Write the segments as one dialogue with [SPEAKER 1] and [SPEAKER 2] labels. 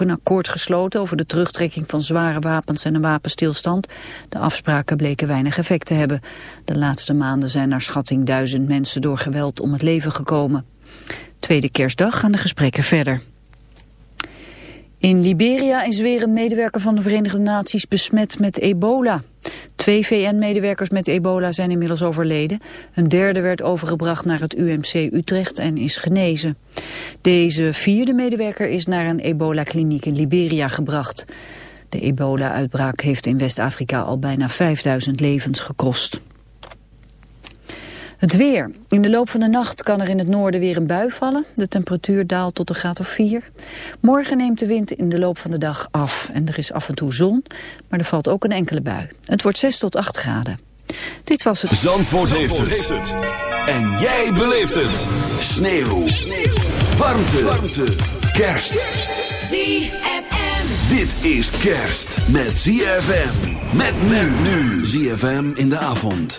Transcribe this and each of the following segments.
[SPEAKER 1] een akkoord gesloten over de terugtrekking van zware wapens en een wapenstilstand. De afspraken bleken weinig effect te hebben. De laatste maanden zijn naar schatting duizend mensen door geweld om het leven gekomen. Tweede kerstdag gaan de gesprekken verder. In Liberia is weer een medewerker van de Verenigde Naties besmet met ebola. Twee VN-medewerkers met ebola zijn inmiddels overleden. Een derde werd overgebracht naar het UMC Utrecht en is genezen. Deze vierde medewerker is naar een ebola-kliniek in Liberia gebracht. De ebola-uitbraak heeft in West-Afrika al bijna 5000 levens gekost. Het weer. In de loop van de nacht kan er in het noorden weer een bui vallen. De temperatuur daalt tot een graad of 4. Morgen neemt de wind in de loop van de dag af. En er is af en toe zon, maar er valt ook een enkele bui. Het wordt 6 tot 8 graden. Dit was het...
[SPEAKER 2] Zandvoort, Zandvoort heeft, het. En jij beleeft het. Sneeuw. Sneeuw. Warmte. Warmte. Kerst.
[SPEAKER 3] ZFM.
[SPEAKER 2] Dit is kerst met ZFM. Met men nu. ZFM in de avond.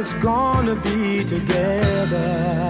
[SPEAKER 4] It's gonna be together.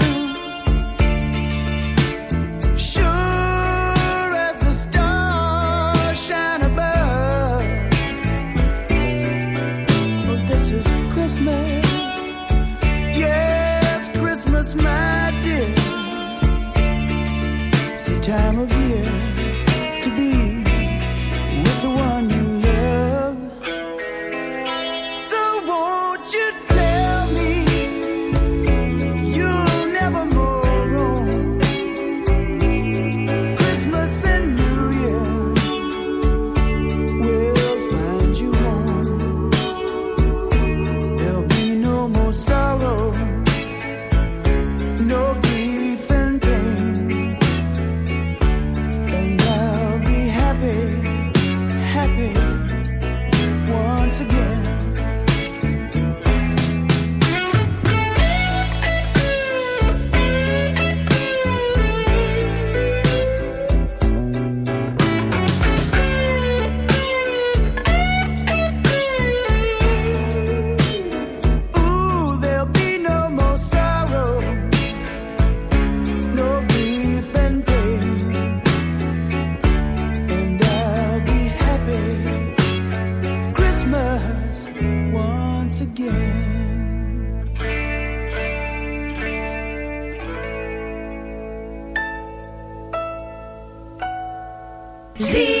[SPEAKER 5] once again. See?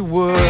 [SPEAKER 3] you would.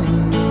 [SPEAKER 2] one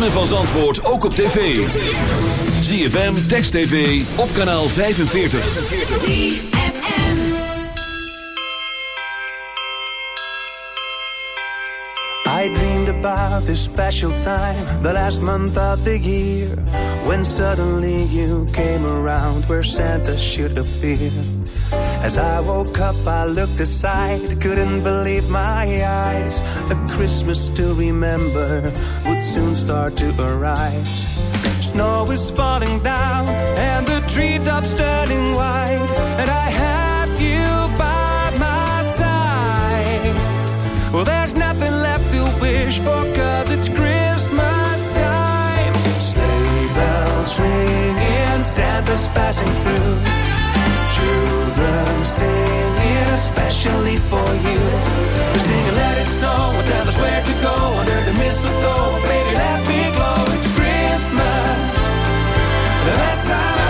[SPEAKER 2] ritme van Zandvoort ook op tv. ZFM, Text TV, op kanaal 45.
[SPEAKER 6] ZFM.
[SPEAKER 7] I dreamed about this special time, the last month of the year, when suddenly you came around where Santa should appear. As I woke up, I looked aside, couldn't believe my eyes. A Christmas to remember soon start to arise. Snow is falling down, and the treetops turning white, and I have you by my side. Well, there's nothing left to wish for, cause it's Christmas time. Sleigh bells ringing, Santa's passing through. Children singing, especially for you. We're singing, let it snow, and tell us where to go mistletoe. Baby, let me glow, it's Christmas, the best time of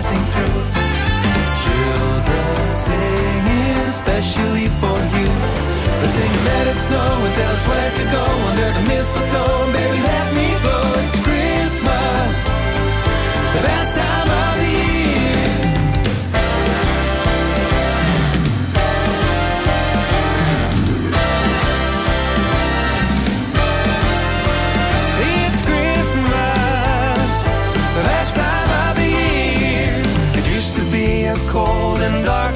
[SPEAKER 7] passing through. Children singing, especially for you. They're singing, let it snow and tell us where to go under the mistletoe. Baby, let me go, it's Christmas, the best time of the year.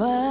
[SPEAKER 8] over.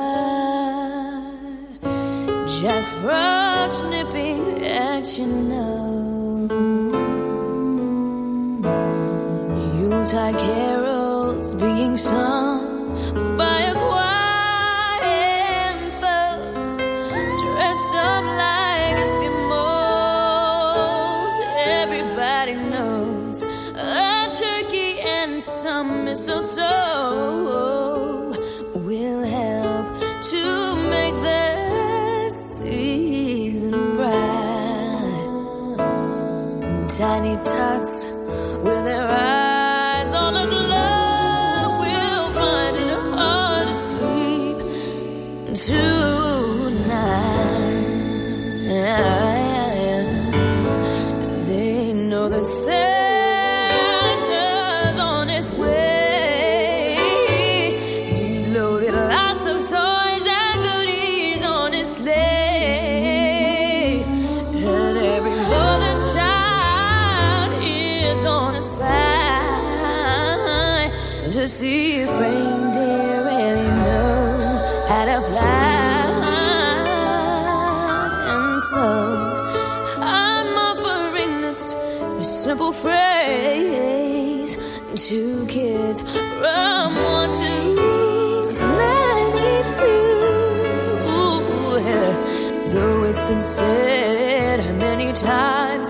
[SPEAKER 8] butterfly. And
[SPEAKER 9] so I'm offering this, simple phrase to kids from one to ninety-two. Though it's been said many times.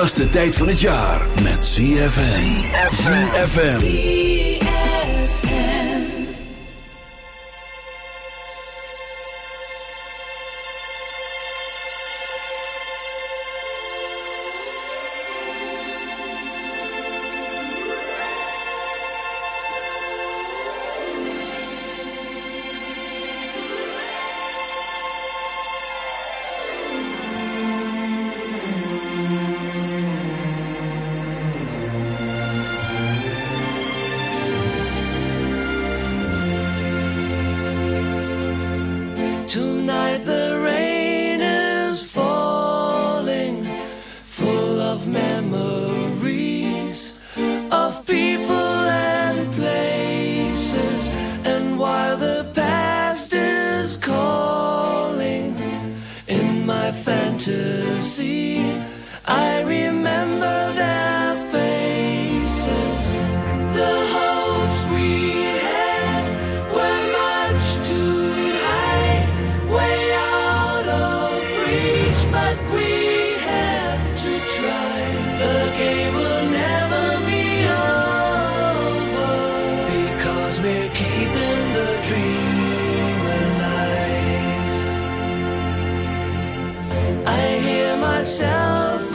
[SPEAKER 2] gezelligste tijd van het jaar met CFM. ZFM.
[SPEAKER 10] I hear myself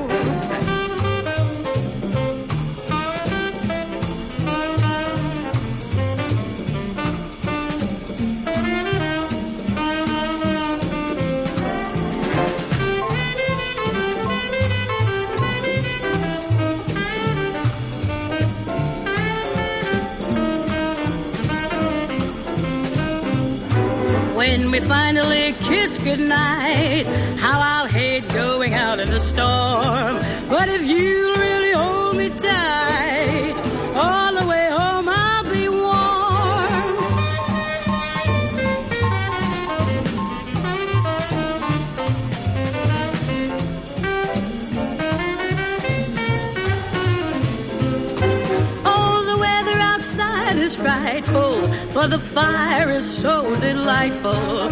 [SPEAKER 11] Kiss goodnight, how I'll hate going out in the storm. But if you really hold me tight, all the way home I'll be warm. Oh, the weather outside is frightful, but the fire is so delightful.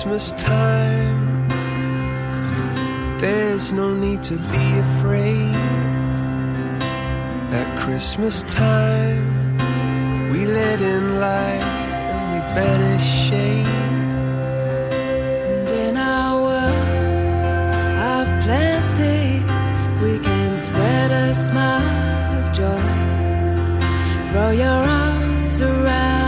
[SPEAKER 10] Christmas time. There's no need to be afraid. At Christmas time, we let in light and we banish shade.
[SPEAKER 6] And in our world of plenty, we can spread a smile of joy. Throw your arms around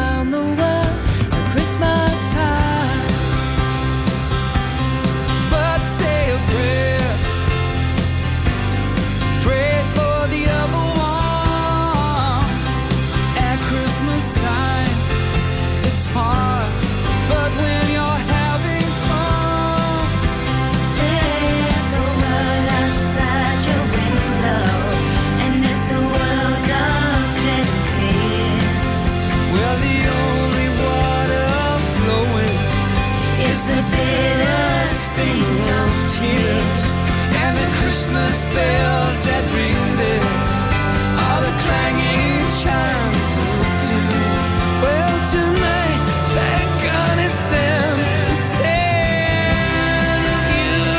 [SPEAKER 6] Christmas
[SPEAKER 10] bells that ring there are the clanging chimes of doom. Well, tonight, thank God it's them instead of you.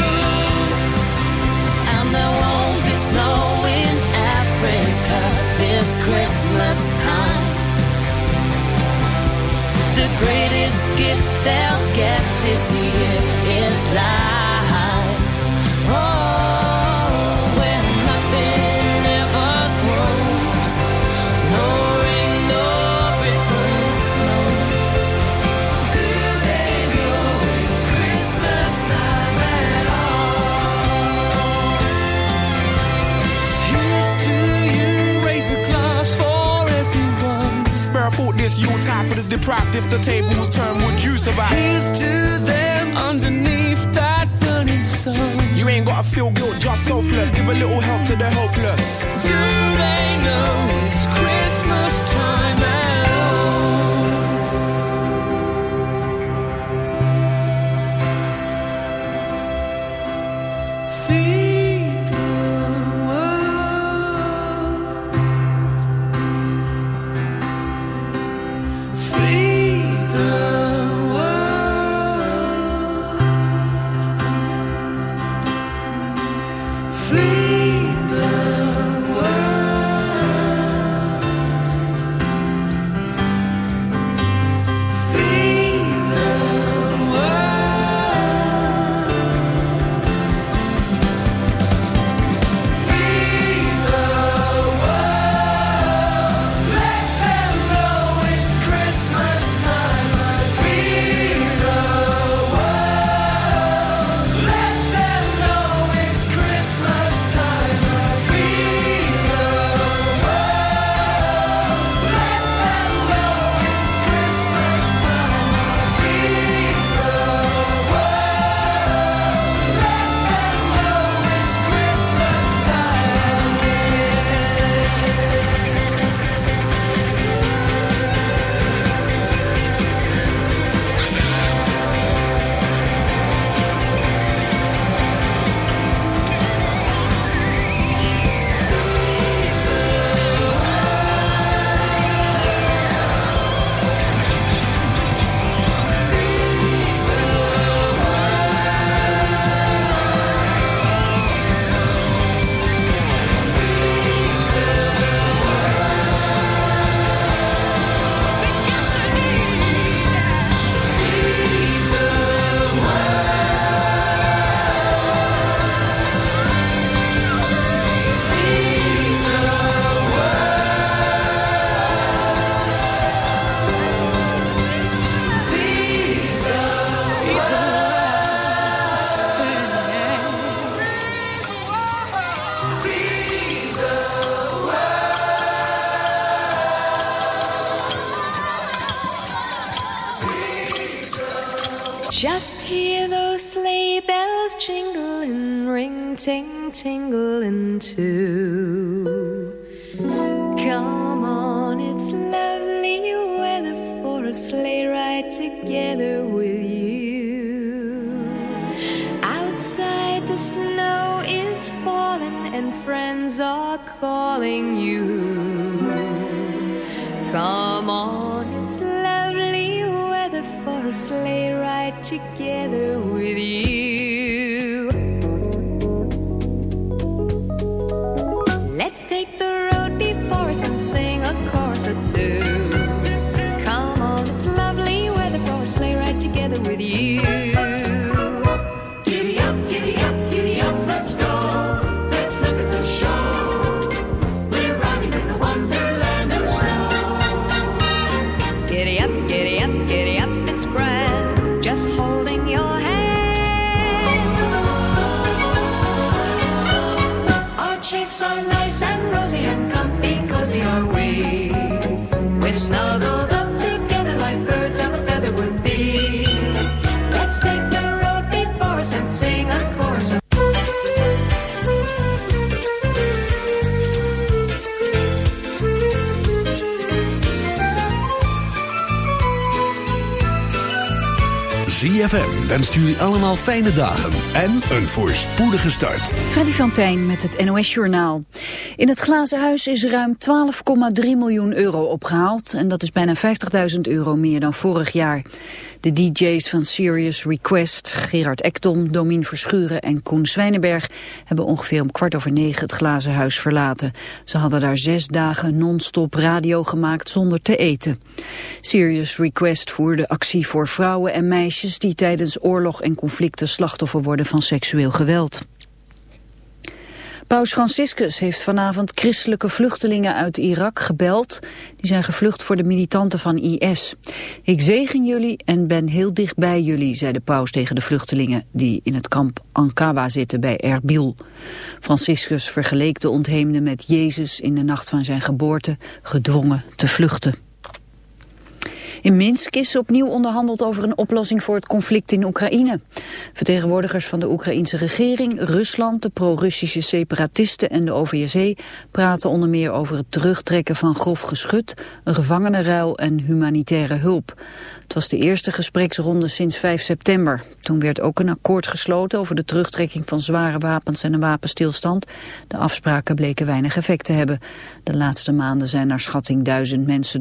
[SPEAKER 6] And there won't be snow in Africa this Christmas time. The greatest gift they'll get this year is life.
[SPEAKER 8] Thought this Yuletide for the deprived. If the tables turn, would you survive?
[SPEAKER 10] Here's to them
[SPEAKER 8] underneath that burning sun. You ain't gotta feel guilt, just selfless. Give a little help to the helpless.
[SPEAKER 10] Do they know
[SPEAKER 12] Our
[SPEAKER 2] ZFM wenst jullie allemaal fijne dagen en een voorspoedige start.
[SPEAKER 1] Freddy van met het NOS-journaal. In het Glazen Huis is ruim 12,3 miljoen euro opgehaald... en dat is bijna 50.000 euro meer dan vorig jaar. De DJ's van Serious Request, Gerard Ekdom, Domien Verschuren en Koen Zwijnenberg... hebben ongeveer om kwart over negen het Glazen Huis verlaten. Ze hadden daar zes dagen non-stop radio gemaakt zonder te eten. Serious Request voerde actie voor vrouwen en meisjes... die tijdens oorlog en conflicten slachtoffer worden van seksueel geweld. Paus Franciscus heeft vanavond christelijke vluchtelingen uit Irak gebeld. Die zijn gevlucht voor de militanten van IS. Ik zegen jullie en ben heel dicht bij jullie, zei de paus tegen de vluchtelingen... die in het kamp Ankaba zitten bij Erbil. Franciscus vergeleek de ontheemde met Jezus in de nacht van zijn geboorte... gedwongen te vluchten. In Minsk is opnieuw onderhandeld over een oplossing voor het conflict in Oekraïne. Vertegenwoordigers van de Oekraïnse regering, Rusland, de pro-Russische separatisten en de OVSE praten onder meer over het terugtrekken van grof geschut, een gevangenenruil en humanitaire hulp. Het was de eerste gespreksronde sinds 5 september. Toen werd ook een akkoord gesloten over de terugtrekking van zware wapens en een wapenstilstand. De afspraken bleken weinig effect te hebben. De laatste maanden zijn naar schatting duizend mensen